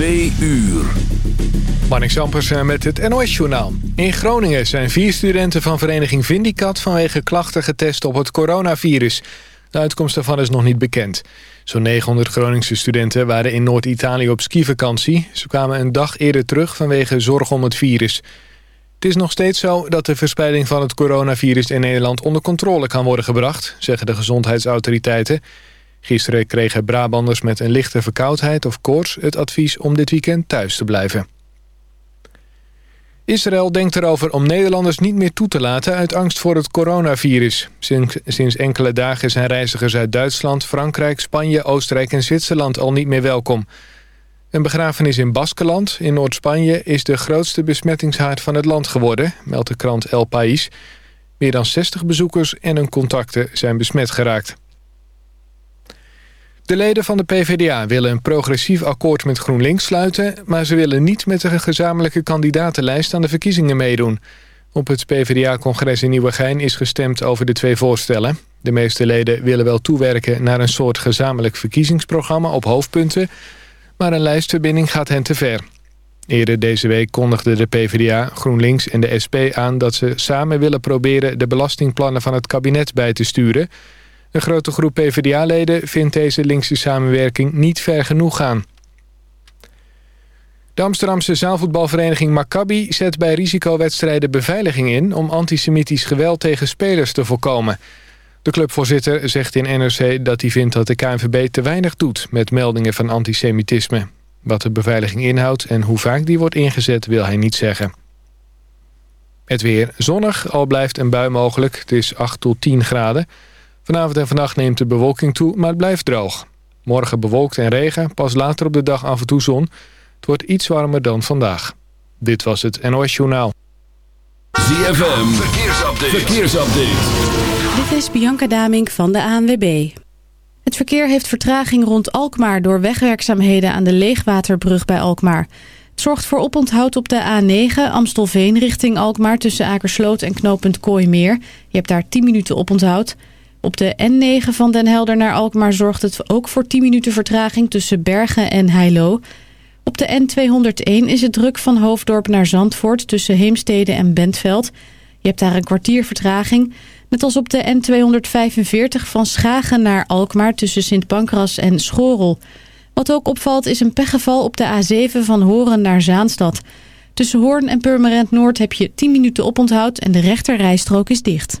Twee uur. Marnik Sampers eh, met het NOS-journaal. In Groningen zijn vier studenten van vereniging Vindicat... vanwege klachten getest op het coronavirus. De uitkomst daarvan is nog niet bekend. Zo'n 900 Groningse studenten waren in Noord-Italië op skivakantie. Ze kwamen een dag eerder terug vanwege zorg om het virus. Het is nog steeds zo dat de verspreiding van het coronavirus in Nederland... onder controle kan worden gebracht, zeggen de gezondheidsautoriteiten... Gisteren kregen Brabanders met een lichte verkoudheid of koorts... het advies om dit weekend thuis te blijven. Israël denkt erover om Nederlanders niet meer toe te laten... uit angst voor het coronavirus. Sinds, sinds enkele dagen zijn reizigers uit Duitsland, Frankrijk... Spanje, Oostenrijk en Zwitserland al niet meer welkom. Een begrafenis in Baskeland in Noord-Spanje... is de grootste besmettingshaard van het land geworden... meldt de krant El País. Meer dan 60 bezoekers en hun contacten zijn besmet geraakt. De leden van de PvdA willen een progressief akkoord met GroenLinks sluiten... maar ze willen niet met een gezamenlijke kandidatenlijst aan de verkiezingen meedoen. Op het PvdA-congres in Nieuwegein is gestemd over de twee voorstellen. De meeste leden willen wel toewerken naar een soort gezamenlijk verkiezingsprogramma op hoofdpunten... maar een lijstverbinding gaat hen te ver. Eerder deze week kondigden de PvdA, GroenLinks en de SP aan... dat ze samen willen proberen de belastingplannen van het kabinet bij te sturen... Een grote groep PvdA-leden vindt deze linkse samenwerking niet ver genoeg gaan. De Amsterdamse zaalvoetbalvereniging Maccabi zet bij risicowedstrijden beveiliging in... om antisemitisch geweld tegen spelers te voorkomen. De clubvoorzitter zegt in NRC dat hij vindt dat de KNVB te weinig doet... met meldingen van antisemitisme. Wat de beveiliging inhoudt en hoe vaak die wordt ingezet wil hij niet zeggen. Het weer zonnig, al blijft een bui mogelijk. Het is 8 tot 10 graden. Vanavond en vannacht neemt de bewolking toe, maar het blijft droog. Morgen bewolkt en regen, pas later op de dag af en toe zon. Het wordt iets warmer dan vandaag. Dit was het NOS Journaal. ZFM, verkeersupdate. verkeersupdate. Dit is Bianca Damink van de ANWB. Het verkeer heeft vertraging rond Alkmaar... door wegwerkzaamheden aan de Leegwaterbrug bij Alkmaar. Het zorgt voor oponthoud op de A9 Amstelveen richting Alkmaar... tussen Akersloot en knooppunt Kooimeer. Je hebt daar 10 minuten oponthoud... Op de N9 van Den Helder naar Alkmaar zorgt het ook voor 10 minuten vertraging tussen Bergen en Heilo. Op de N201 is het druk van Hoofddorp naar Zandvoort tussen Heemstede en Bentveld. Je hebt daar een kwartier vertraging. Net als op de N245 van Schagen naar Alkmaar tussen Sint Pancras en Schorel. Wat ook opvalt is een pechgeval op de A7 van Horen naar Zaanstad. Tussen Hoorn en Purmerend Noord heb je 10 minuten oponthoud en de rechterrijstrook is dicht.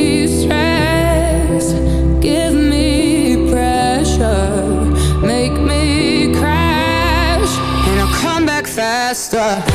faster.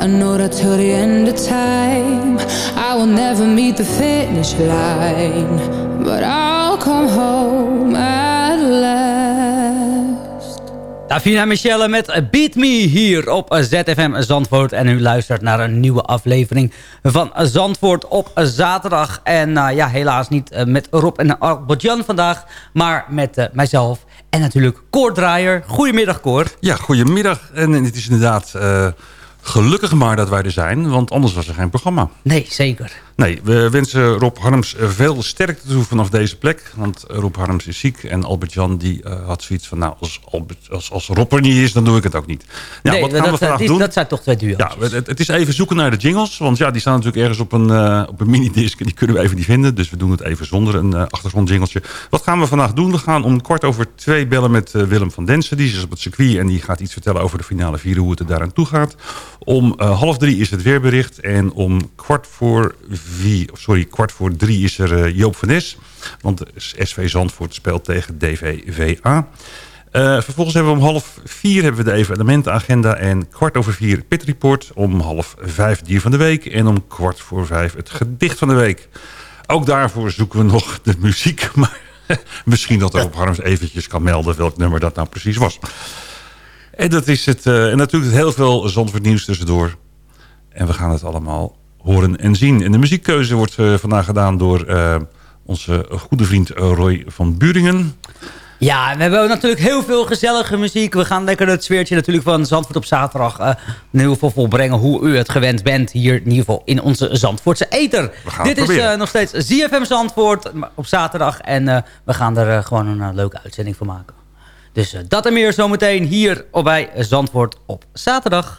I know that till the end of time I will never meet the finish line But I'll come home at last Davina Michelle met Beat Me hier op ZFM Zandvoort. En u luistert naar een nieuwe aflevering van Zandvoort op zaterdag. En uh, ja, helaas niet uh, met Rob en Albert-Jan vandaag, maar met uh, mijzelf en natuurlijk Koor Draaier. Goedemiddag, Koor. Ja, goedemiddag. En het is inderdaad gelukkig maar dat wij er zijn, want anders was er geen programma. Nee, zeker. Nee, we wensen Rob Harms veel sterkte toe vanaf deze plek. Want Rob Harms is ziek en Albert-Jan die uh, had zoiets van... nou, als, Albert, als, als Rob er niet is, dan doe ik het ook niet. Ja, nee, wat gaan dat, we vandaag doen? dat zijn toch twee duo's. Ja, het, het, is even zoeken naar de jingles. Want ja, die staan natuurlijk ergens op een, uh, op een minidisc... en die kunnen we even niet vinden. Dus we doen het even zonder een uh, achtergrondjingeltje. Wat gaan we vandaag doen? We gaan om kwart over twee bellen met Willem van Densen. Die is op het circuit en die gaat iets vertellen over de finale vier... hoe het er daaraan toe gaat. Om half drie is het weerbericht. En om kwart voor Sorry, kwart voor drie is er uh, Joop van Nes. Want SV Zandvoort speelt tegen DVVA. Uh, vervolgens hebben we om half vier hebben we de evenementenagenda. En kwart over vier Pit Report. Om half vijf dier van de week. En om kwart voor vijf het gedicht van de week. Ook daarvoor zoeken we nog de muziek. Maar misschien dat op Harms eventjes kan melden welk nummer dat nou precies was. En dat is het. Uh, en natuurlijk heel veel Zandvoort nieuws tussendoor. En we gaan het allemaal horen en zien. En de muziekkeuze wordt uh, vandaag gedaan door uh, onze goede vriend Roy van Buringen. Ja, we hebben natuurlijk heel veel gezellige muziek. We gaan lekker het sfeertje natuurlijk van Zandvoort op zaterdag uh, in ieder geval volbrengen. Hoe u het gewend bent hier in ieder geval in onze Zandvoortse eter. Dit is uh, nog steeds ZFM Zandvoort op zaterdag. En uh, we gaan er gewoon een leuke uitzending van maken. Dus dat en meer zometeen hier op bij Zandvoort op zaterdag.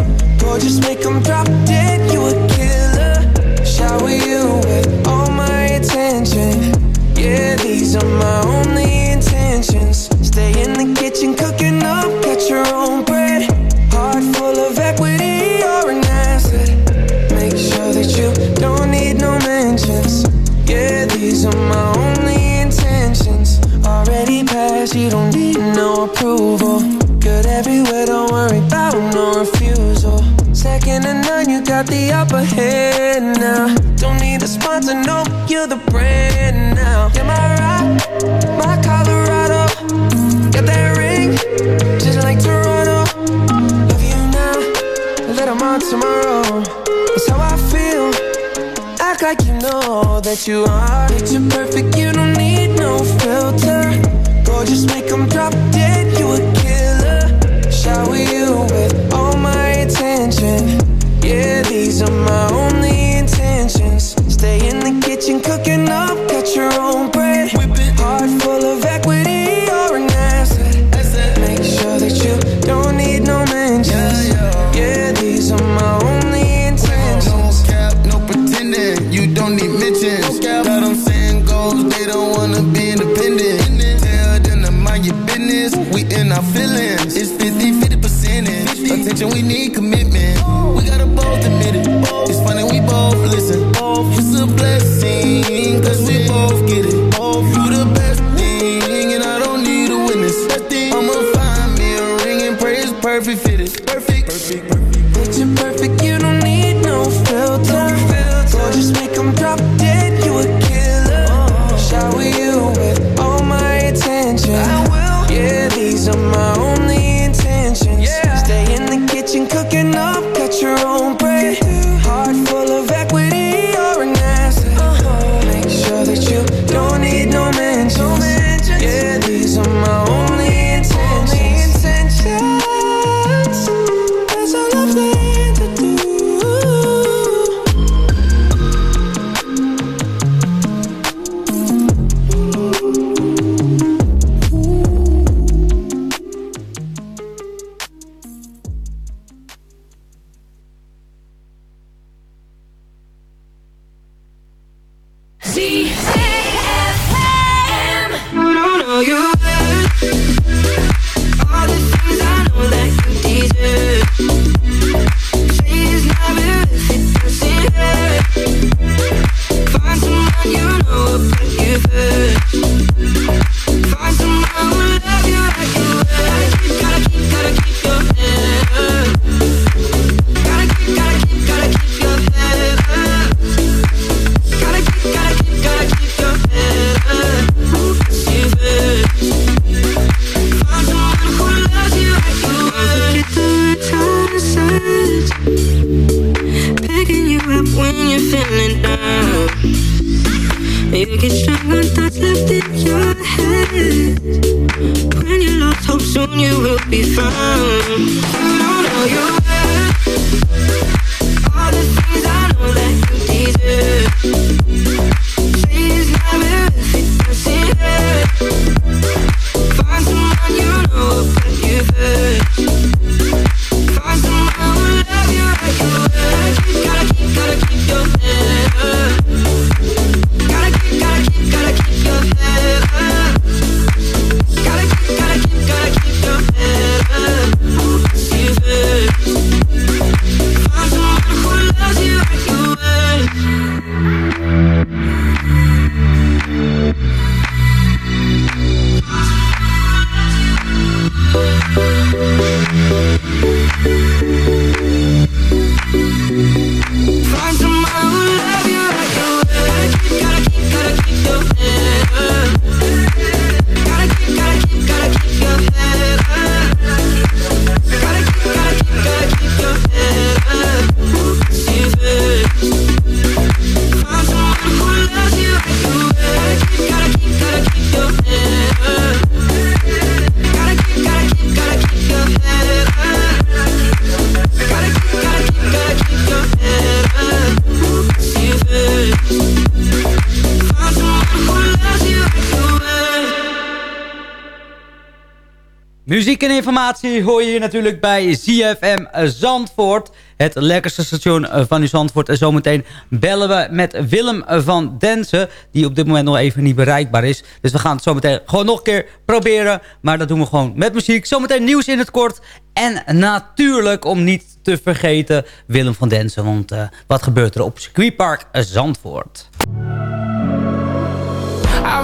Gorgeous, make them drop dead, you a killer. Shower you with all my attention. Yeah, these are my only got the upper hand now. Don't need a sponsor, no, you're the brand now. You're my rock, my Colorado. Got that ring, just like Toronto. Love you now, let 'em on tomorrow. That's how I feel. Act like you know that you are. Picture perfect, you don't need no filter. Gorgeous, make 'em drop dead, you a killer. Shower you with all my attention. Yeah, these are my only intentions. Stay in the kitchen, cooking up, cut your own bread. Heart full of equity, you're an asset. Make sure that you don't need no mentions. Yeah, yeah, these are my only intentions. No cap, no pretending. You don't need mentions. No Got them saying goals, they don't wanna be independent. Tell them to mind your business. We in our feelings. It's 50 50 percentage. Attention, we need informatie hoor je hier natuurlijk bij ZFM Zandvoort. Het lekkerste station eh, van uw Zandvoort. En zometeen bellen we met Willem van Densen. Die op dit moment nog even niet bereikbaar is. Dus we gaan het zometeen gewoon nog een keer proberen. Maar dat doen we gewoon met muziek. Zometeen nieuws in het kort. En natuurlijk, om niet te vergeten, Willem van Densen. Want uh, wat gebeurt er op circuitpark Zandvoort?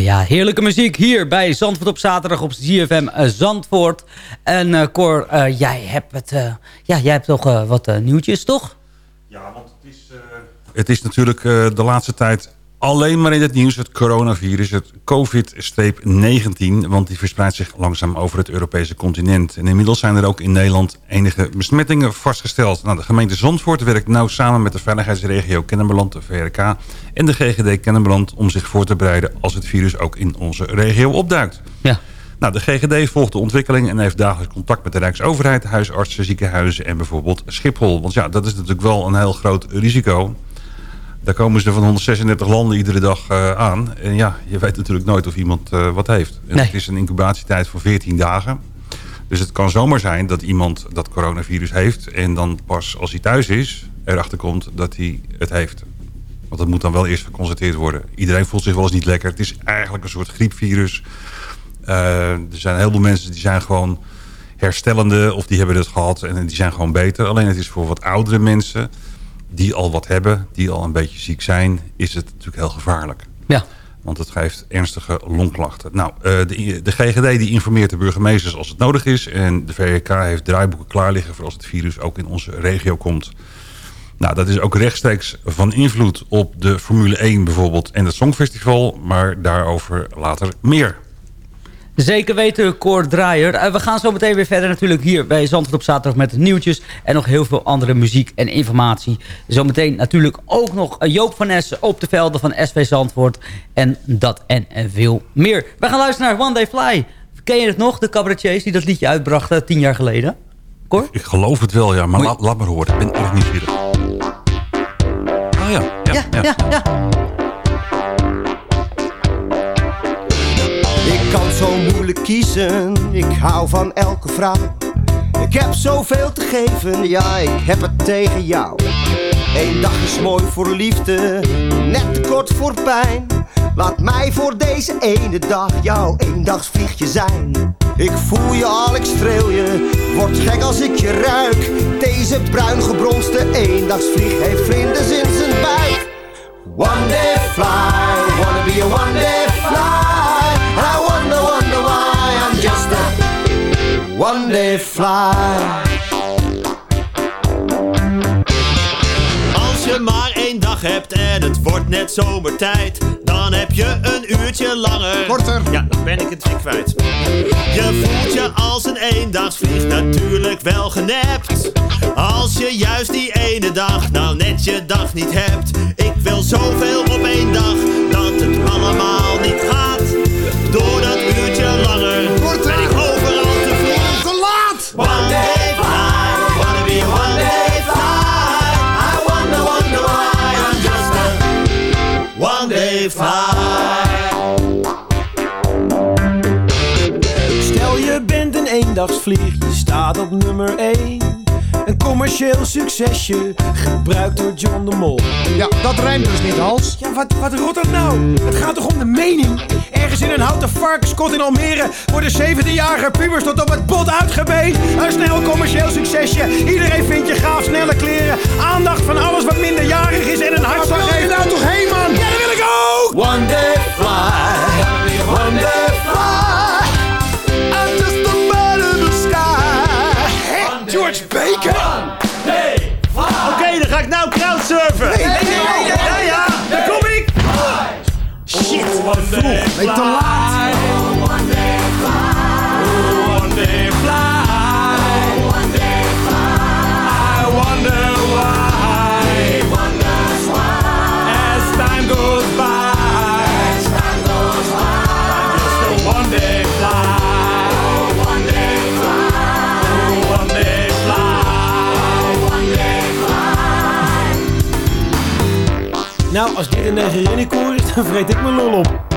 Ja, heerlijke muziek hier bij Zandvoort op zaterdag op ZFM eh, Zandvoort. En eh Cor, eh, jij hebt het, ja, jij hebt toch wat nieuwtjes, toch? Ja, want het is, Het is natuurlijk de laatste tijd alleen maar in het nieuws. Het coronavirus, het COVID-19. Want die verspreidt zich langzaam over het Europese continent. En inmiddels zijn er ook in Nederland enige besmettingen vastgesteld. Nou, de gemeente Zandvoort werkt nauw samen met de veiligheidsregio Kennemerland, de VRK... en de GGD Kennemerland om zich voor te bereiden als het virus ook in onze regio opduikt. Ja. Nou, de GGD volgt de ontwikkeling en heeft dagelijks contact met de Rijksoverheid, huisartsen, ziekenhuizen en bijvoorbeeld Schiphol. Want ja, dat is natuurlijk wel een heel groot risico. Daar komen ze van 136 landen iedere dag eh, aan. En ja, je weet natuurlijk nooit of iemand eh, wat heeft. En Nee. Het is een incubatietijd van 14 dagen. Dus het kan zomaar zijn dat iemand dat coronavirus heeft... en dan pas als hij thuis is, erachter komt dat hij het heeft. Want dat moet dan wel eerst geconstateerd worden. Iedereen voelt zich wel eens niet lekker. Het is eigenlijk een soort griepvirus. Eh, er zijn heel veel mensen die zijn gewoon herstellende... of die hebben het gehad en die zijn gewoon beter. Alleen het is voor wat oudere mensen die al wat hebben... die al een beetje ziek zijn, is het natuurlijk heel gevaarlijk. Ja. Want het geeft ernstige longklachten. Nou, eh, de, de GGD die informeert de burgemeesters als het nodig is. En de VRK heeft draaiboeken klaar liggen... voor als het virus ook in onze regio komt. Nou, dat is ook rechtstreeks van invloed op de Formule 1 bijvoorbeeld... en het Songfestival. Maar daarover later meer. Zeker weten, Cor Draaier. Eh, we gaan zo meteen weer verder natuurlijk hier bij Zandvoort op zaterdag met nieuwtjes. En nog heel veel andere muziek en informatie. Zometeen natuurlijk ook nog eh, Joop van Essen op de velden van SV Zandvoort. En dat en, en veel meer. We gaan luisteren naar One Day Fly. Ken je het nog, de cabaretiers die dat liedje uitbrachten tien jaar geleden? Cor? Ik geloof het wel, ja. Maar laat, laat maar horen. Ik ben erg nieuwsgierig. Oh ja. Ja, ja, ja. Zo moeilijk kiezen, ik hou van elke vrouw. Ik heb zoveel te geven, ja, ik heb het tegen jou. Eén dag is mooi voor liefde, net te kort voor pijn. Laat mij voor deze ene dag jouw eendagsvliegje zijn. Ik voel je al, ik streel je, word gek als ik je ruik. Deze bruin gebronste eendagsvlieg heeft vlinders in zijn buik. One day fly, wanna be a one day one day fly. Als je maar één dag hebt en het wordt net zomertijd, dan heb je een uurtje langer. Korter. Ja, dan ben ik het weer kwijt. Je voelt je als een eendagsvlieg natuurlijk wel genept. Als je juist die ene dag nou net je dag niet hebt. Ik wil zoveel op één dag dat het allemaal niet gaat. Door dat uurtje langer je staat op nummer 1. Een commercieel succesje, gebruikt door John de Mol. Ja, dat rijmt dus niet, Hals. Ja, wat, wat rot dat nou? Het gaat toch om de mening? Ergens in een houten varkenskot in Almere worden 17-jarige pubers tot op het bot uitgebeet. Een snel commercieel succesje. Iedereen vindt je Als dit een Negerini-koor is, dan vreet ik mijn lol op.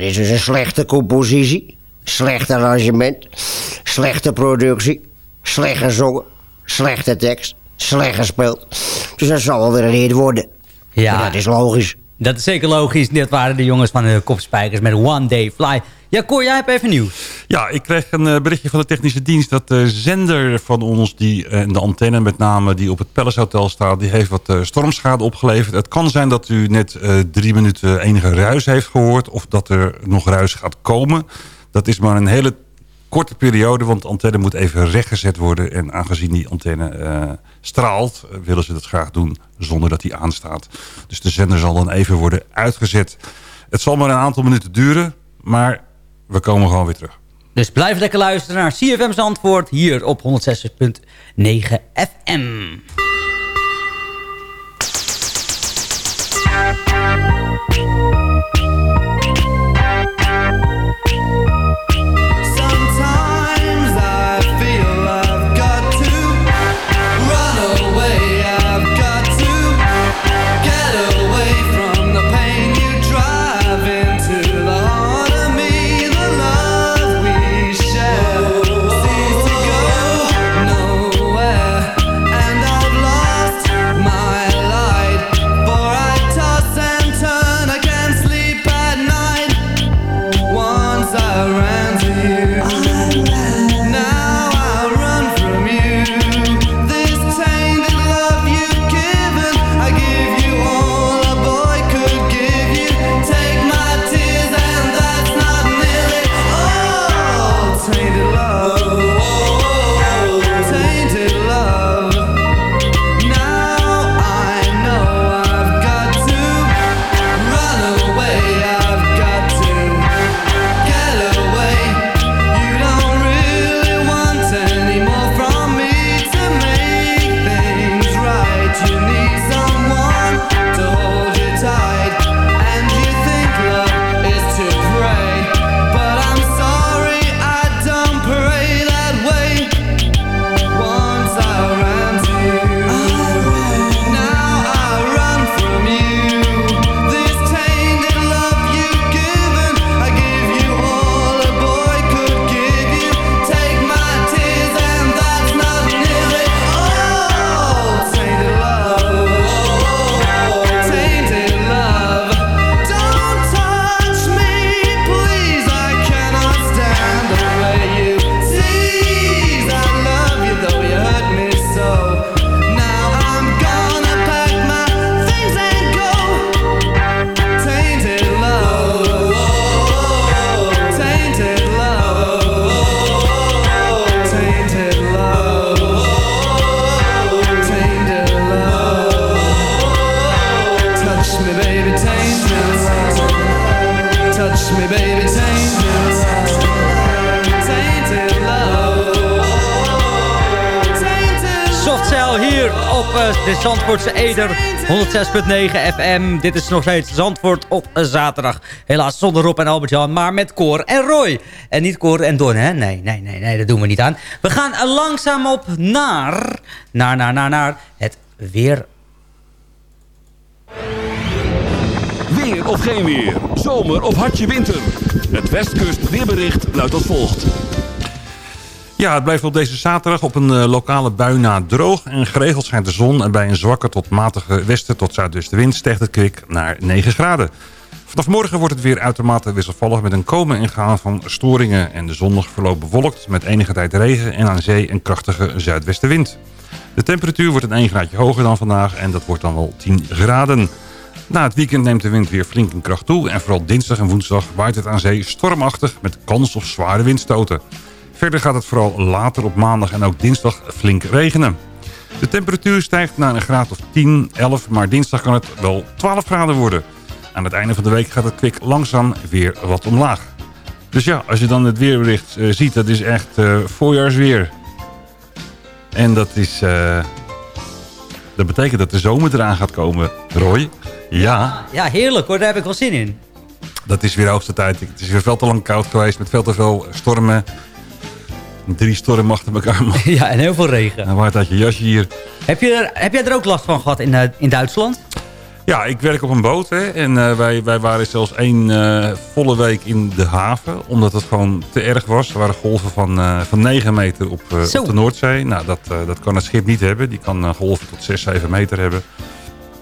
Ja, dit is dus een slechte compositie. Slecht arrangement. Slechte productie. Slecht gezongen. Slechte tekst. Slecht gespeeld. Dus dat zal wel weer een hit worden. Ja. En dat is logisch. Dat is zeker logisch. Dit waren de jongens van de Kopspijkers met One Day Fly. Ja, Cor, jij hebt even nieuws. Ja, ik kreeg een eh, berichtje van de technische dienst... dat de zender van ons, die, eh, en de antenne met name... die op het Palace Hotel staat, die heeft wat eh, stormschade opgeleverd. Het kan zijn dat u net eh, drie minuten enige ruis heeft gehoord... of dat er nog ruis gaat komen. Dat is maar een hele korte periode, want de antenne moet even rechtgezet worden. En aangezien die antenne eh, straalt, eh, willen ze dat graag doen zonder dat die aanstaat. Dus de zender zal dan even worden uitgezet. Het zal maar een aantal minuten duren, maar we komen gewoon weer terug. Dus blijf lekker luisteren naar CFM Zandvoort hier op 106.9 FM. 106.9 FM. Dit is nog steeds Zandvoort op zaterdag. Helaas zonder Rob en Albert-Jan, maar met Cor en Roy. En niet Cor en Don, hè? Nee, nee, nee, nee, dat doen we niet aan. We gaan langzaam op naar, naar, naar, naar, naar het weer. Weer of geen weer. Zomer of hartje winter. Het Westkust weerbericht luidt als volgt. Ja, het blijft op deze zaterdag op een eh, lokale bui na droog. En geregeld schijnt de zon en bij een zwakke tot matige westen tot zuidwestenwind stijgt het kwik naar 9 graden. Vanaf morgen wordt het weer uitermate wisselvallig met een komen en gaan van storingen. En de zondag verloopt bewolkt met enige tijd regen en aan zee een krachtige zuidwestenwind. De temperatuur wordt een 1 graadje hoger dan vandaag en dat wordt dan wel 10 graden. Na het weekend neemt de wind weer flink in kracht toe en vooral dinsdag en woensdag waait het aan zee stormachtig met kans op zware windstoten. Verder gaat het vooral later op maandag en ook dinsdag flink regenen. De temperatuur stijgt naar een graad of 10, 11, maar dinsdag kan het wel 12 graden worden. Aan het einde van de week gaat het kwik langzaam weer wat omlaag. Dus ja, als je dan het weerbericht eh, ziet, dat is echt eh, voorjaarsweer. En dat is... eh, dat betekent dat de zomer eraan gaat komen, Roy. Ja, Ja, heerlijk hoor, daar heb ik wel zin in. dat is weer hoogste tijd. Het is weer veel te lang koud geweest met veel te veel stormen. Drie stormen achter elkaar. man. Ja, en heel veel regen. En waar had je jasje hier? Heb, je er, heb jij er ook last van gehad in, eh, in Duitsland? Ja, ik werk op een boot. Hè, en eh, wij, wij waren zelfs één eh, volle week in de haven. Omdat het gewoon te erg was. Er waren golven van, van 9 meter op, op de Noordzee. Nou, dat, dat kan het schip niet hebben. Die kan golven tot 6, 7 meter hebben.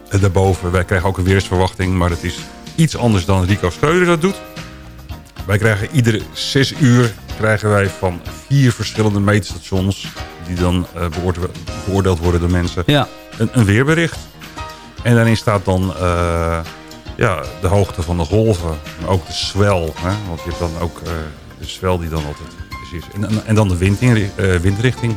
En daarboven, wij krijgen ook een weersverwachting. Maar het is iets anders dan Rico Schreuder dat doet. Wij krijgen iedere 6 uur krijgen wij van vier verschillende meetstations... die dan eh, beoorde- beoordeeld worden door mensen... Ja. een, een weerbericht. En daarin staat dan eh, ja, de hoogte van de golven. Maar ook de swel. Hè? Want je hebt dan ook eh, de swel die dan altijd is. En, en, en dan de windrichting.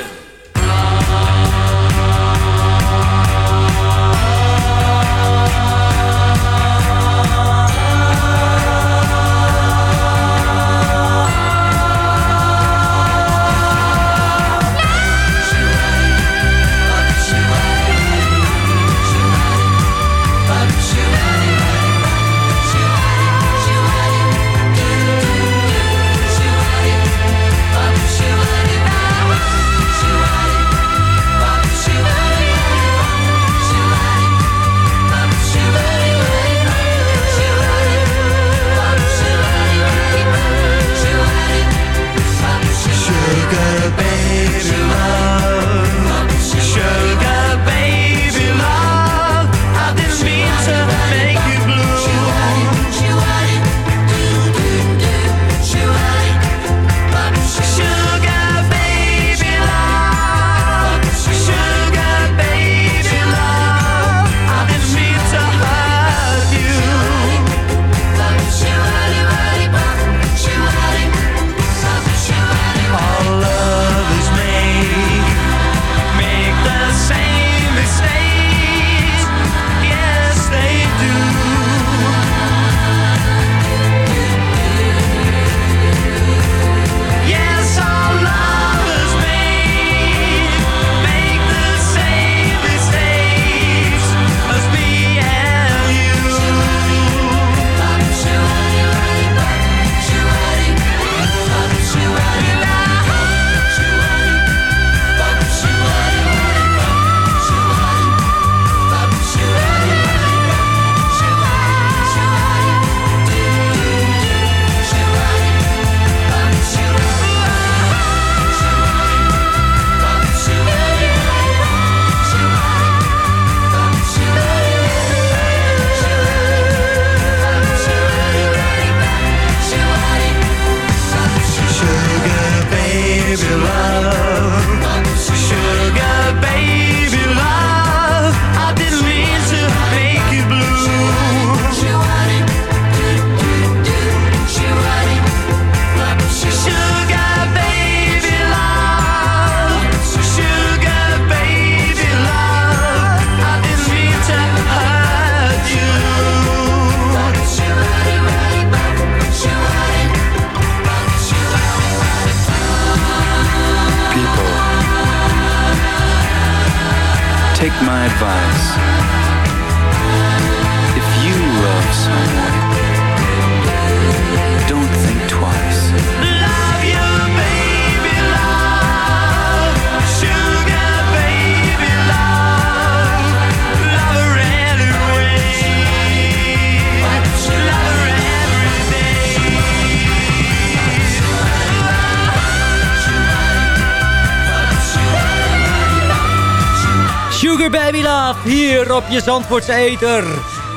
Op je Zandvoortse Eter.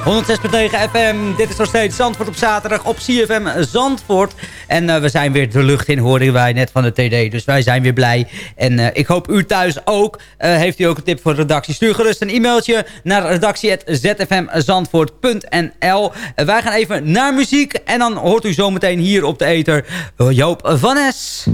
106.9 FM, dit is nog steeds Zandvoort op zaterdag op CFM Zandvoort. En eh, we zijn weer de lucht in, hoorden wij net van de TD. Dus wij zijn weer blij. En eh, ik hoop u thuis ook. Eh, heeft u ook een tip voor de redactie? Stuur gerust een e-mailtje naar redactie.zfmzandvoort.nl. Wij gaan even naar muziek. En dan hoort u zometeen hier op de Eter Joop van Es.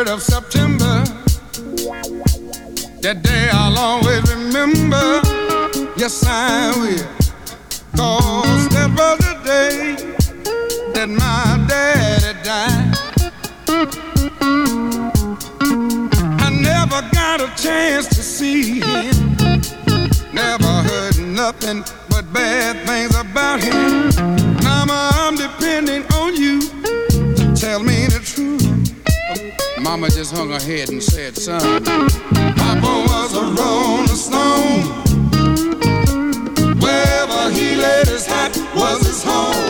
3rd of September. That day I'll always remember. Yes, I will. Cause that was the day that my daddy died. I never got a chance to see him. Never heard nothing Hung her head and said, son, Papa was a rolling stone. Wherever he laid his hat was his home.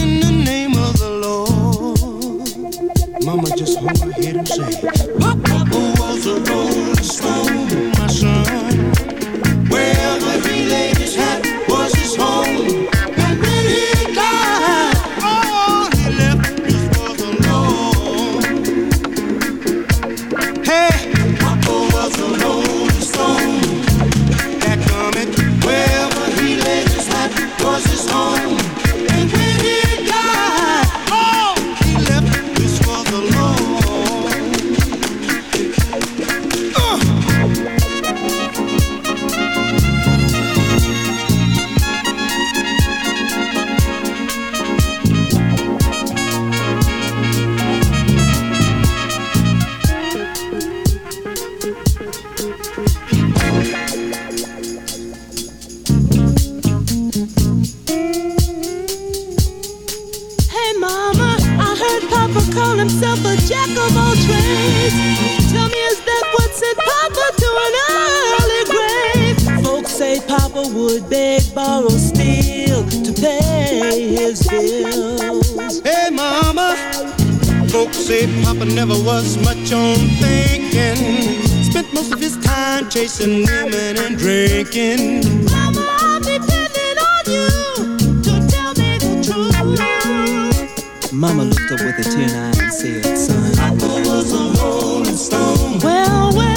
Folks say Papa never was much on thinking. Spent most of his time chasing women and drinking. Mama, I'm depending on you to tell me the truth. Mama looked up with a tear in her eye and said, son, Papa was a rolling stone. Well, well, well,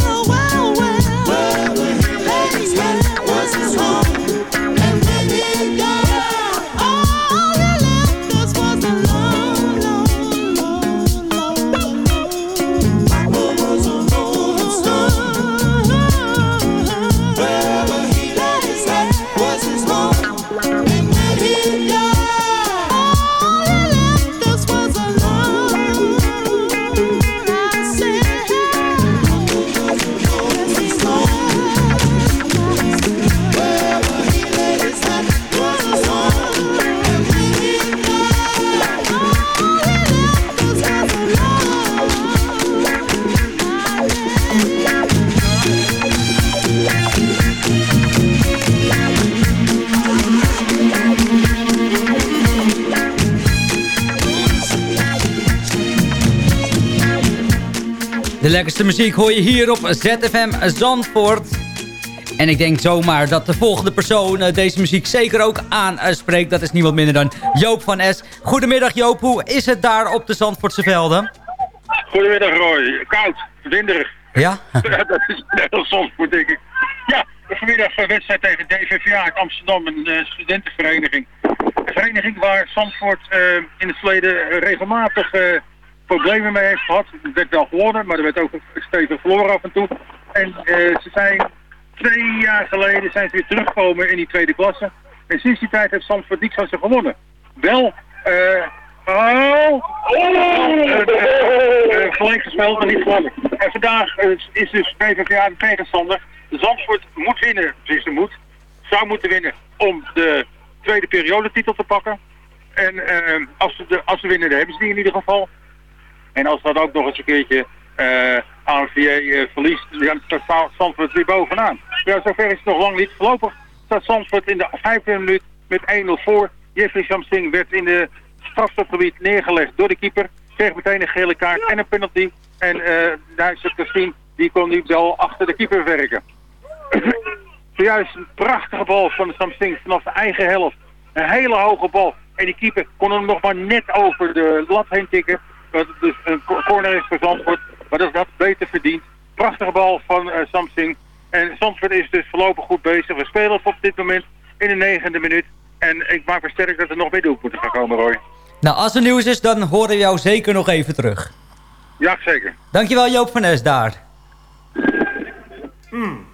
lekkerste muziek hoor je hier op ZFM Zandvoort. En ik denk zomaar dat de volgende persoon eh, deze muziek zeker ook aanspreekt. Dat is niemand minder dan Joop van S. Goedemiddag Joop, hoe is het daar op de Zandvoortse velden? Goedemiddag Roy. Koud, winderig. Ja? Ja, dat is heel Zandvoort, denk ik. Ja, vanmiddag een wedstrijd tegen DVVA uit Amsterdam, een eh, studentenvereniging. Een vereniging waar Zandvoort eh, in het verleden regelmatig problemen mee heeft gehad. Er werd wel gewonnen, maar er werd ook stevig verloren af en toe. En eh, ze zijn twee jaar geleden zijn ze weer teruggekomen in die tweede klasse. En sinds die tijd heeft Zandvoort niks van ze gewonnen. Wel, eh oh, eh, gelijk gespeeld, maar niet gewonnen. En vandaag eh, is dus PvdA de tegenstander. Zandvoort moet winnen, dus ze moet. Zou moeten winnen om de tweede periodetitel te pakken. En als, ze de, als ze winnen, dan hebben ze die in ieder geval. En als dat ook nog eens een keertje eh ANVA eh, verliest, dan staat Zandvoort weer bovenaan. Ja, zover is het nog lang niet. Voorlopig staat Zandvoort in de vijfde minuut met 1-0 voor. Jeffrey Samsing werd in de strafstopgebied neergelegd door de keeper. Kreeg meteen een gele kaart en een penalty. En eh daar is het Christine, die kon nu wel achter de keeper werken. Zojuist een prachtige bal van Samsing vanaf de eigen helft. Een hele hoge bal. En die keeper kon hem nog maar net over de lat heen tikken. Wat dus een co- corner is voor Zandvoort. Maar dat had beter verdiend. Prachtige bal van eh, Samsing. En Zandvoort is dus voorlopig goed bezig. We spelen op dit moment in de negende minuut. En ik maak me sterk dat er nog meer doelpunten gaan komen, Roy. Nou, als er nieuws is, dan horen we jou zeker nog even terug. Ja, zeker. Dankjewel Joop van Nes daar. My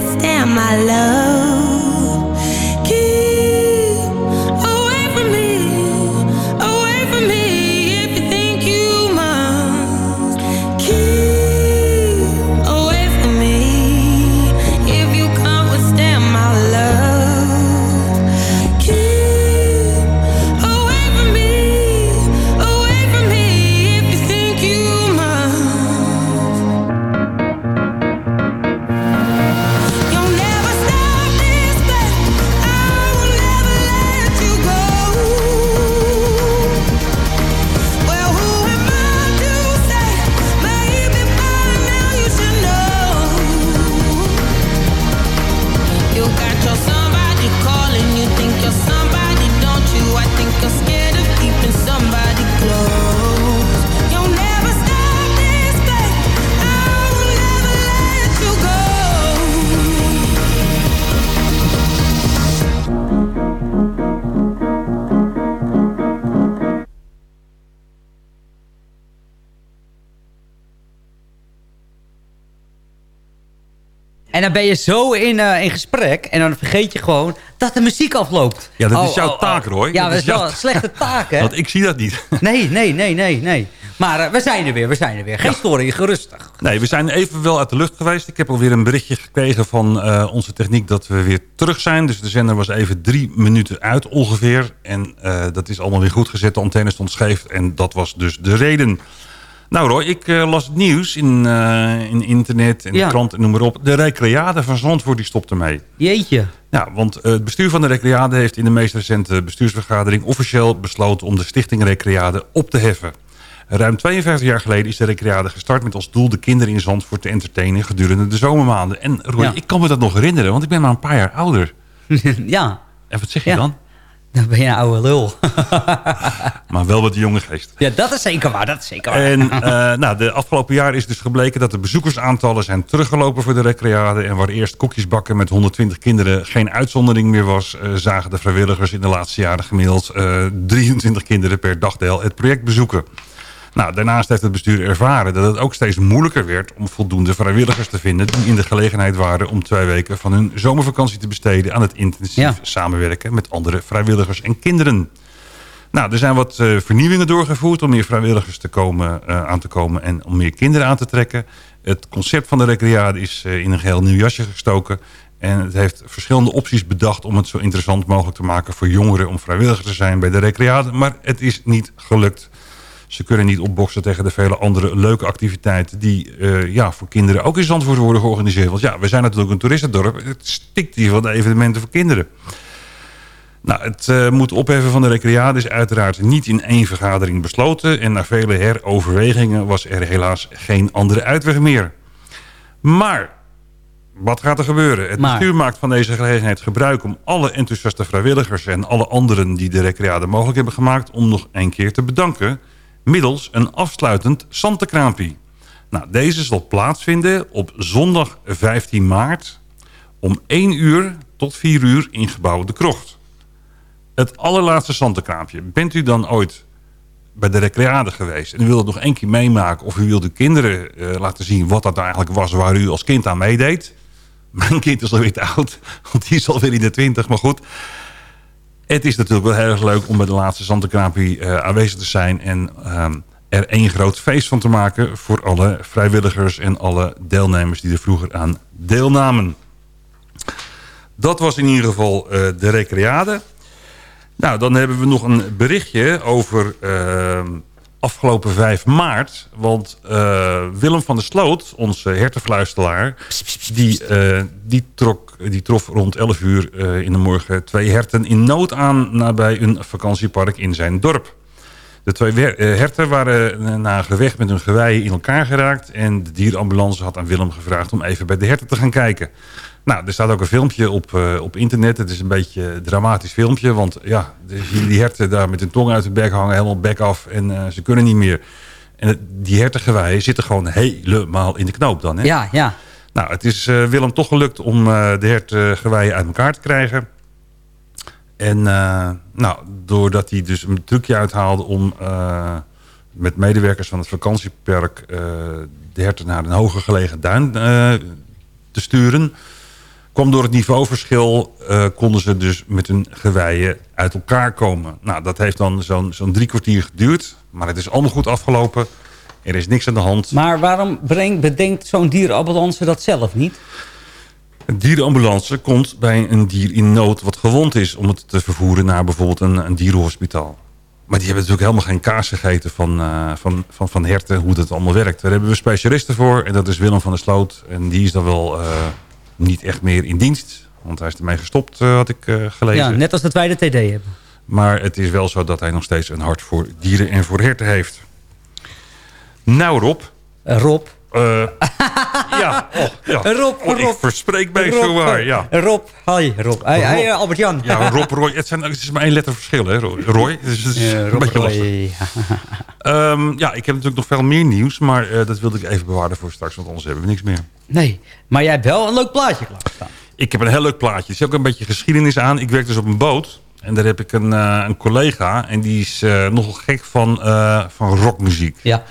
Stand my love. En dan ben je zo in, eh, in gesprek. En dan vergeet je gewoon dat de muziek afloopt. Ja, dat is Oh, jouw oh, oh. taak, Roy. Ja, dat is wel jouw een slechte taak, hè? Want ik zie dat niet. Nee, nee, nee, nee, nee. Maar eh, we zijn er weer, we zijn er weer. Geen storing, gerustig. Nee, we zijn even wel uit de lucht geweest. Ik heb alweer een berichtje gekregen van eh, onze techniek dat we weer terug zijn. Dus de zender was even drie minuten uit ongeveer. En dat is allemaal weer goed gezet. De antenne stond scheef en dat was dus de reden. Nou Roy, ik eh, las het nieuws in, eh, in internet en Ja. de krant en noem maar op. De recreade van Zandvoort die stopt ermee. Jeetje. Ja, want eh, het bestuur van de Recreade heeft in de meest recente bestuursvergadering officieel besloten om de stichting Recreade op te heffen. Ruim 52 jaar geleden is de Recreade gestart met als doel de kinderen in Zandvoort te entertainen gedurende de zomermaanden. En Roy, Ja. ik kan me dat nog herinneren, want ik ben maar een paar jaar ouder. ja. En wat zeg je Ja. dan? Dan ben je een oude lul. Maar wel met de jonge geest. ja, dat is zeker waar, dat is zeker waar. En eh, nou, de afgelopen jaar is dus gebleken dat de bezoekersaantallen zijn teruggelopen voor de recreade. En waar eerst koekjes bakken met 120 kinderen geen uitzondering meer was... eh, zagen de vrijwilligers in de laatste jaren gemiddeld eh, 23 kinderen per dagdeel het project bezoeken. Nou, daarnaast heeft het bestuur ervaren dat het ook steeds moeilijker werd... om voldoende vrijwilligers te vinden die in de gelegenheid waren... om twee weken van hun zomervakantie te besteden aan het intensief samenwerken... met andere vrijwilligers en kinderen. Nou, er zijn wat eh, vernieuwingen doorgevoerd om meer vrijwilligers te komen, eh, aan te komen en om meer kinderen aan te trekken. Het concept van de recreade is eh, in een geheel nieuw jasje gestoken. En het heeft verschillende opties bedacht om het zo interessant mogelijk te maken voor jongeren om vrijwilliger te zijn bij de recreade. Maar het is niet gelukt. Ze kunnen niet opboksen tegen de vele andere leuke activiteiten die eh, ja, voor kinderen ook in Zandvoort worden georganiseerd. Want ja, we zijn natuurlijk een toeristendorp. Het stikt hier van de evenementen voor kinderen. Nou, het eh, moet opheffen van de recreade is uiteraard niet in één vergadering besloten. En na vele heroverwegingen was er helaas geen andere uitweg meer. Maar, wat gaat er gebeuren? Het Maar. bestuur maakt van deze gelegenheid gebruik om alle enthousiaste vrijwilligers... en alle anderen die de recreade mogelijk hebben gemaakt... om nog een keer te bedanken middels een afsluitend zantenkraampie. Nou, deze zal plaatsvinden op zondag 15 maart om 1 uur tot 4 uur in gebouw De Krocht. Het allerlaatste zantenkraampje. Bent u dan ooit bij de recreade geweest... en u wilt het nog één keer meemaken... of u wilt de kinderen eh, laten zien wat dat eigenlijk was... waar u als kind aan meedeed... Mijn kind is alweer te oud, want die is alweer in de twintig. Maar goed, het is natuurlijk wel heel erg leuk om bij de laatste zantenkraampie eh, aanwezig te zijn... en ehm, er één groot feest van te maken voor alle vrijwilligers... en alle deelnemers die er vroeger aan deelnamen. Dat was in ieder geval eh, de recreade. Nou, dan hebben we nog een berichtje over eh, afgelopen 5 maart. Want eh, Willem van der Sloot, onze hertenfluistelaar... die, eh, die, trok, die trof rond 11 uur eh, in de morgen twee herten in nood aan... nabij een vakantiepark in zijn dorp. De twee herten waren na een gevecht met hun geweien in elkaar geraakt... en de dierenambulance had aan Willem gevraagd om even bij de herten te gaan kijken. Nou, er staat ook een filmpje op, eh, op internet. Het is een beetje een dramatisch filmpje. Want ja, zie die herten daar met hun tong uit hun bek hangen. Helemaal bek af. En eh, ze kunnen niet meer. En het- die hertengeweien zitten gewoon helemaal in de knoop dan. Hè? Ja, ja. Nou, het is eh, Willem toch gelukt om de hertengeweien uit elkaar te krijgen. En nou, doordat hij dus een trucje uithaalde om met medewerkers van het vakantiepark de herten naar een hoger gelegen duin te sturen, kwam door het niveauverschil, eh, konden ze dus met hun geweien uit elkaar komen. Nou, dat heeft dan zo'n zo'n drie kwartier geduurd, maar het is allemaal goed afgelopen. Er is niks aan de hand. Maar waarom brengt, bedenkt zo'n dierenambulance dat zelf niet? Een dierenambulance komt bij een dier in nood wat gewond is... om het te vervoeren naar bijvoorbeeld een, een dierenhospitaal. Maar die hebben natuurlijk helemaal geen kaas gegeten van, eh, van, van, van herten... hoe dat allemaal werkt. Daar hebben we specialisten voor en dat is Willem van der Sloot. En die is dan wel eh, niet echt meer in dienst. Want hij is ermee gestopt, eh, had ik eh, gelezen. Ja, net als dat wij de TD hebben. Maar het is wel zo dat hij nog steeds een hart voor dieren en voor herten heeft. Nou Rob. Rob. Eh, ja, oh, ja. Rob, Oh, ik Rob. verspreek mij zo waar, ja. Rob, hi Rob. Rob. hey, Albert-Jan. Ja, Rob, Roy. Het, zijn, het is maar één letter verschil, hè, Roy. Dus het is een Rob, beetje Roy. lastig. Ehm, ja, ik heb natuurlijk nog veel meer nieuws, maar eh, dat wilde ik even bewaren voor straks, want anders hebben we niks meer. Nee, maar jij hebt wel een leuk plaatje klaarstaan. Ik heb een heel leuk plaatje. Er zit ook een beetje geschiedenis aan. Ik werk dus op een boot. En daar heb ik een, eh, een collega. En die is eh, nogal gek van, eh, van rockmuziek. Ja.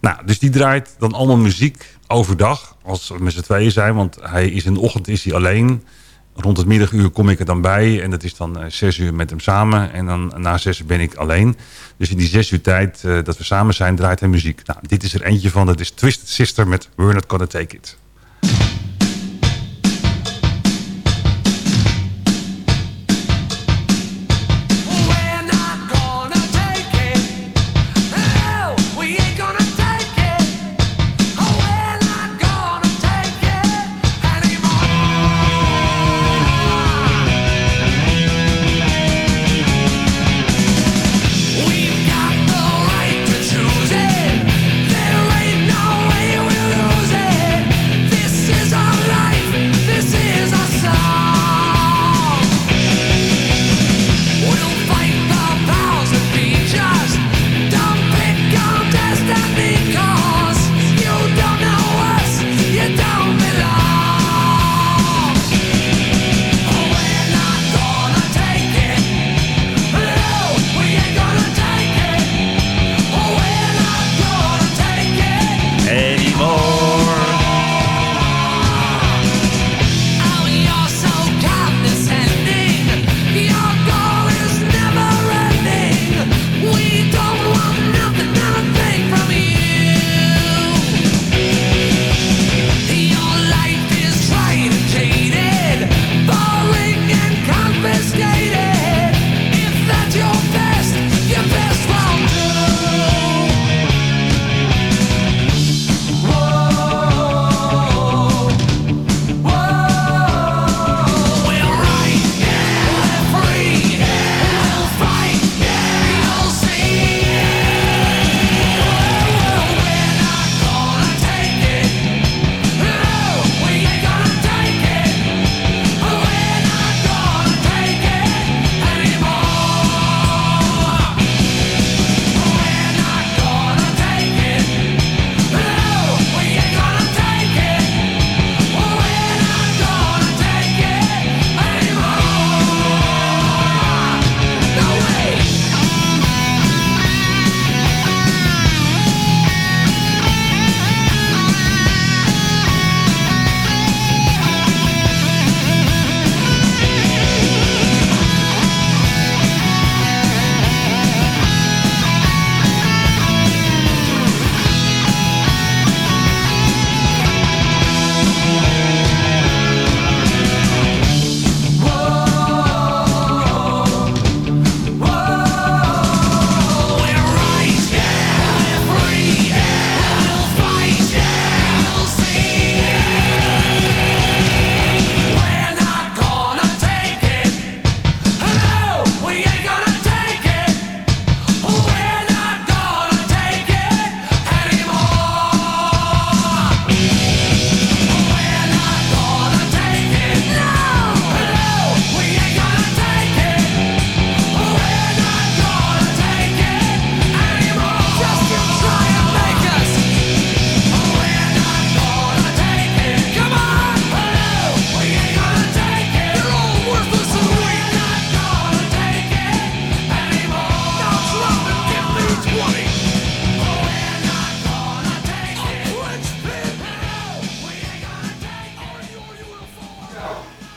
Nou, dus die draait dan allemaal muziek overdag. als we met z'n tweeën zijn. Want hij is in de ochtend is hij alleen. Rond het middaguur kom ik er dan bij. En dat is dan zes uur met hem samen. En dan na zes uur ben ik alleen. Dus in die zes uur tijd dat we samen zijn, draait hij muziek. Nou, dit is er eentje van. Dat is Twisted Sister met We're Not Gonna Take It.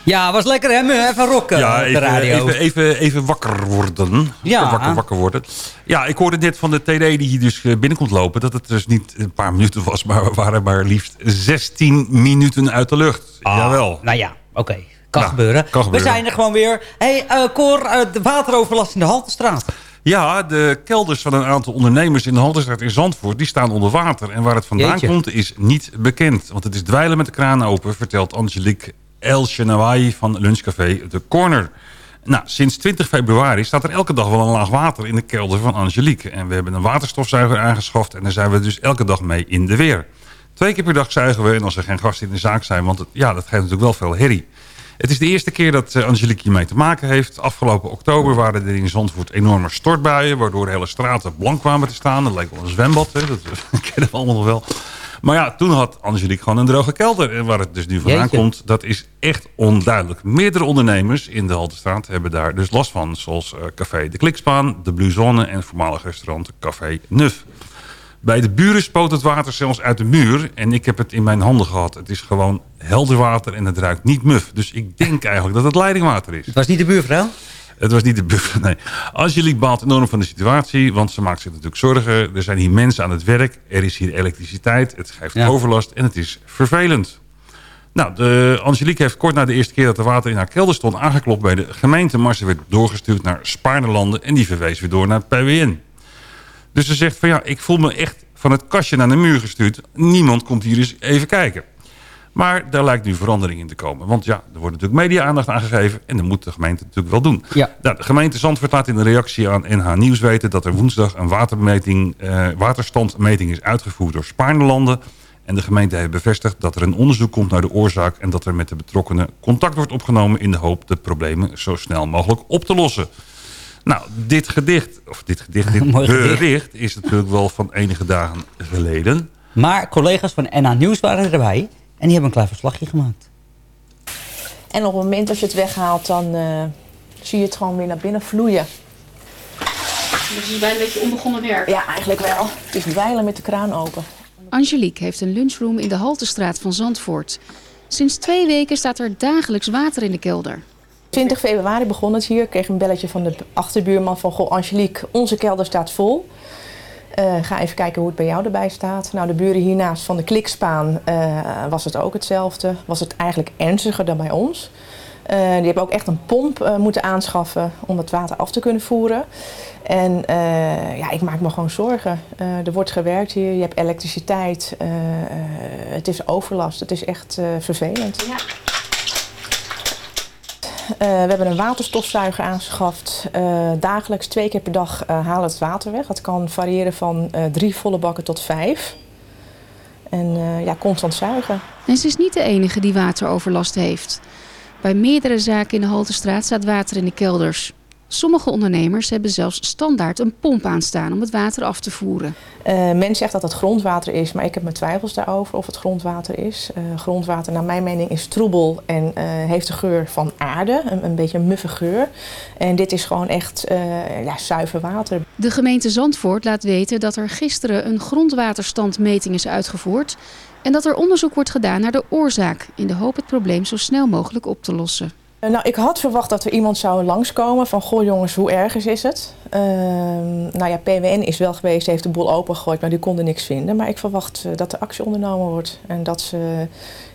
Ja, was lekker hè? Even rocken Ja, op de even, radio. even, even, even wakker worden. Ja. Even Wakker, wakker worden. Ja, ik hoorde net van de TD die hier dus eh, binnenkomt lopen... dat het dus niet een paar minuten was, maar we waren maar liefst 16 minuten uit de lucht. Jawel. Nou ja, oké. Kan, Nou, gebeuren. kan gebeuren. We zijn er gewoon weer. hey, eh, Cor, eh, de wateroverlast in de Haltestraat. Ja, de kelders van een aantal ondernemers in de Halterstraat in Zandvoort... die staan onder water. En waar het vandaan Jeetje. komt is niet bekend. Want het is dweilen met de kraan open... vertelt Angelique El Chenawaii van lunchcafé De Corner. Nou, sinds 20 februari staat er elke dag wel een laag water... in de kelder van Angelique. En we hebben een waterstofzuiger aangeschaft... en daar zijn we dus elke dag mee in de weer. Twee keer per dag zuigen we... en als er geen gasten in de zaak zijn... want ja, dat geeft natuurlijk wel veel herrie. Het is de eerste keer dat eh, Angelique hiermee te maken heeft. Afgelopen oktober waren er in Zandvoort enorme stortbuien... waardoor hele straten blank kwamen te staan. Dat leek wel een zwembad, hè? dat kennen we allemaal nog wel. Maar ja, toen had Angelique gewoon een droge kelder. En waar het dus nu vandaan Jeetje. komt, dat is echt onduidelijk. Meerdere ondernemers in de Haltestraat hebben daar dus last van. Zoals eh, Café De Klikspaan, De Blue Zone en voormalig restaurant Café Nuf. Bij de buren spoot het water zelfs uit de muur. En ik heb het in mijn handen gehad. Het is gewoon helder water en het ruikt niet muf. Dus ik denk eigenlijk dat het leidingwater is. Het was niet de buurvrouw? Het was niet de buurvrouw, nee. Angelique baalt enorm van de situatie, want ze maakt zich natuurlijk zorgen. Er zijn hier mensen aan het werk, er is hier elektriciteit, het geeft Ja. overlast en het is vervelend. Nou, de Angelique heeft kort na de eerste keer dat er water in haar kelder stond... aangeklopt bij de gemeente, maar ze werd doorgestuurd naar Spaarnelanden... en die verwees weer door naar het PWN. Dus ze zegt van ja, ik voel me echt van het kastje naar de muur gestuurd. Niemand komt hier eens even kijken. Maar daar lijkt nu verandering in te komen. Want ja, er wordt natuurlijk media-aandacht aangegeven... en dat moet de gemeente natuurlijk wel doen. Ja. Nou, de gemeente Zandvoort laat in een reactie aan NH Nieuws weten... dat er woensdag een watermeting, eh, waterstandmeting is uitgevoerd door Spaarnelanden... En de gemeente heeft bevestigd dat er een onderzoek komt naar de oorzaak... en dat er met de betrokkenen contact wordt opgenomen... in de hoop de problemen zo snel mogelijk op te lossen. Nou, dit gedicht, of dit gedicht, dit bericht... is natuurlijk wel van enige dagen geleden. Maar collega's van NH Nieuws waren erbij. En die hebben een klein verslagje gemaakt. En op het moment dat je het weghaalt, dan eh, zie je het gewoon weer naar binnen vloeien. Dus het is bijna een beetje onbegonnen werk. Ja, eigenlijk wel. Het is dweilen met de kraan open. Angelique heeft een lunchroom in de Haltestraat van Zandvoort. Sinds twee weken staat er dagelijks water in de kelder. 20 februari begon het hier. Ik kreeg een belletje van de achterbuurman van... Goh, Angelique, onze kelder staat vol. Eh, ga even kijken hoe het bij jou erbij staat. Nou, de buren hiernaast van de Klikspaan eh, was het ook hetzelfde. Was het eigenlijk ernstiger dan bij ons. Eh, die hebben ook echt een pomp moeten aanschaffen om het water af te kunnen voeren. En ja, ik maak me gewoon zorgen. Er wordt gewerkt hier, je hebt elektriciteit. het is overlast, het is echt vervelend. Eh, we hebben een waterstofzuiger aangeschaft. Eh, dagelijks twee keer per dag eh halen het water weg. Dat kan variëren van eh, drie volle bakken tot vijf. En eh, ja, constant zuigen. En ze is niet de enige die wateroverlast heeft. Bij meerdere zaken in de Haltestraat staat water in de kelders. Sommige ondernemers hebben zelfs standaard een pomp aanstaan om het water af te voeren. Eh, men zegt dat het grondwater is, maar ik heb mijn twijfels daarover of het grondwater is. Eh, grondwater, naar mijn mening, is troebel en eh, heeft de geur van aarde, een, een beetje een muffe geur. En dit is gewoon echt ja, zuiver water. De gemeente Zandvoort laat weten dat er gisteren een grondwaterstandmeting is uitgevoerd en dat er onderzoek wordt gedaan naar de oorzaak in de hoop het probleem zo snel mogelijk op te lossen. Eh, nou, ik had verwacht dat er iemand zou langskomen van... goh jongens, hoe erg is het? Ehm, nou ja, PWN is wel geweest, heeft de boel opengegooid... maar die konden niks vinden. Maar ik verwacht eh, dat er actie ondernomen wordt. En dat ze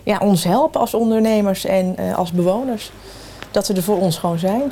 ja, ons helpen als ondernemers en eh, als bewoners. Dat ze er voor ons gewoon zijn.